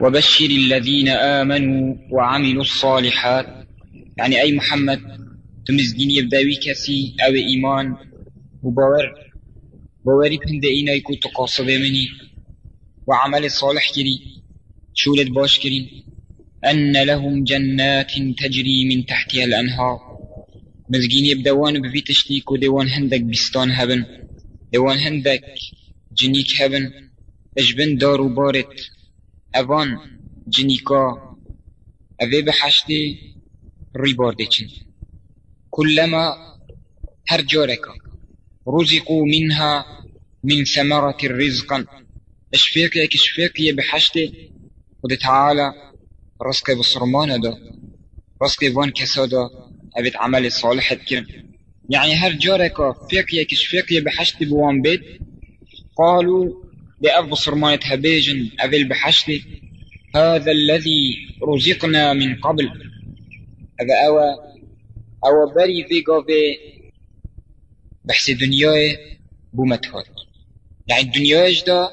وبشر الذين آمنوا وعملوا الصالحات. يعني أي محمد تمزدين يبدأوي كسي أو إيمان وباور باوري بند إينا يكون تقاصد مني. وعمل صالح كري شولد باش كري. أن لهم جنات تجري من تحتها الأنهار. مزجين يبدوان بفي تشتيك وديوان هندك بستان هبن. ديوان هندك جنيك هبن. أجبن دارو بارت اوان جنيكا اوه بحشته ری چن كلما هر جاركا رزقوا منها من ثمرة الرزق اشفيق يك اشفيق بحشته ود تعالى رزق بصرمان دا رزق وان كسا دا ابت عمل صالح كرن يعني هر جاركا فيق يك اشفيق بحشته بوان بيت قالوا بأب بصرمانة هبيجن أبل بحشته هذا الذي رزقنا من قبل هذا أوى أوى بري في قوة بحث دنيا بومتهات يعني الدنيا جدا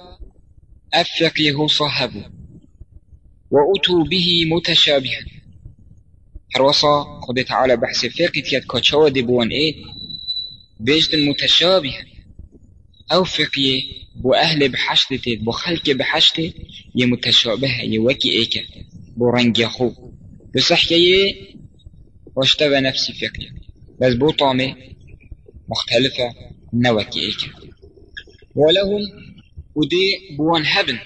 أفق يهو صاحبه وأتوا به متشابها حروصا قد تعالى بحث فقه يد كاتشوا دبوان إيه بيجد المتشابه أو فقيه بو أهل بحشتت بو خلق بحشت يمتشابه يوكي إيكا بو رنگ خو بصح يه واشتبه نفسي فقيه بس بو طامي مختلفة نوكي إيكا. ولهم ودي بوان هبن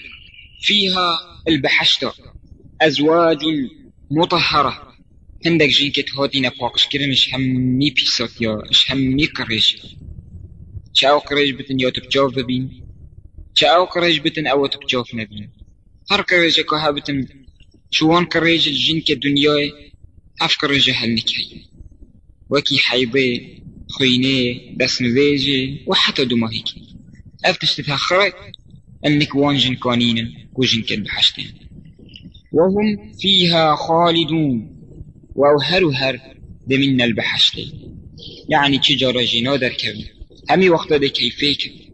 فيها البحشتة أزواج مطهرة. هندك جينكت هاتي نباقش كرمش همي بيسات يا همي قريش. چه أو قريش بتن یا تبجاف ببین چه أو قريش بتن أو تبجاف نبین هر قريش که ها بتن شوان قريش الجن كدنيا اف قريش هالنكهي وكي حيبي خويني بس نبيجي وحتى دوما هيك اف تشتتها انك وان جن كانين وجن كد بحشتين وهم فيها خالدون وهر هر دمنا البحشتين يعني تجارة جنادر كبير همي وقتا ده كيفيك